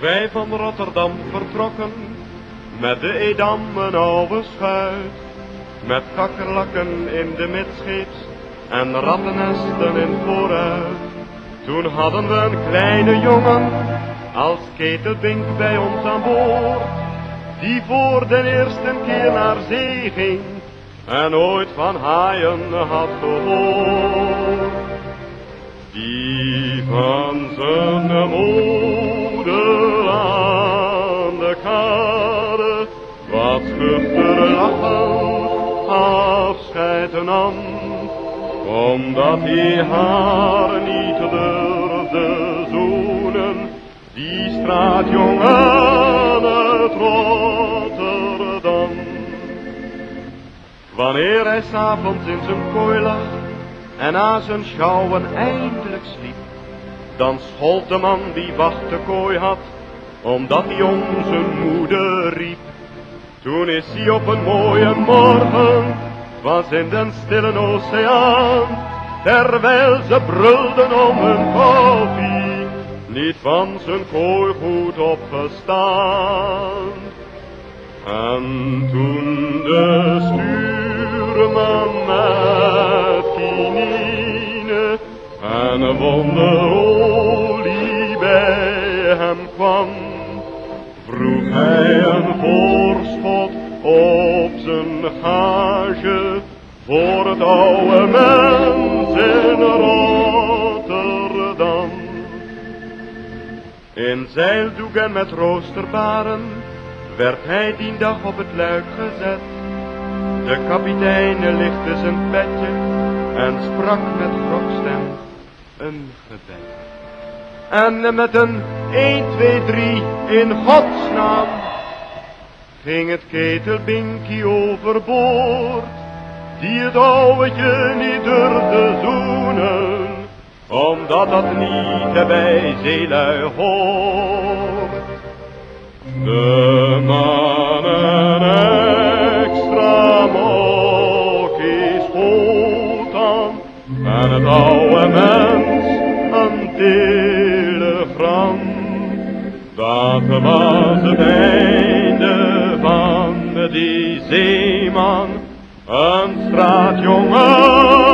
wij van Rotterdam vertrokken, met de Edam een oude schuit, met kakkerlakken in de midscheeps en rattennesten in vooruit. Toen hadden we een kleine jongen, als ketelbink bij ons aan boord, die voor de eerste keer naar zee ging en ooit van haaien had gehoord. Die van zijn moeder wat schuchter lachend afscheid nam, omdat hij haar niet durfde zoenen, die straatjongen uit Rotterdam. Wanneer hij s'avonds in zijn kooi lag en na zijn schouwen eindelijk sliep, dan schold de man die wacht de kooi had, omdat hij om zijn moeder riep. Toen is hij op een mooie morgen, was in den stille oceaan, terwijl ze brulden om hun koffie, niet van zijn kooi goed opgestaan. En toen de stuurman met kinine en een wonderolie bij hem kwam, vroeg hij zijn gage voor het oude mens in Rotterdam. In zeildoek en met roosterbaren werd hij die dag op het luik gezet. De kapitein lichtte zijn petje en sprak met grokstem een gebed. En met een 1, 2, 3 in godsnaam ging het ketelbinkie overboord, die het ouwetje niet durfde zoenen, omdat dat niet bij zeelui hoort. De mannen extra mokkies goed aan en het oude mens een telegram. Dat was het die zeeman, een straatjongen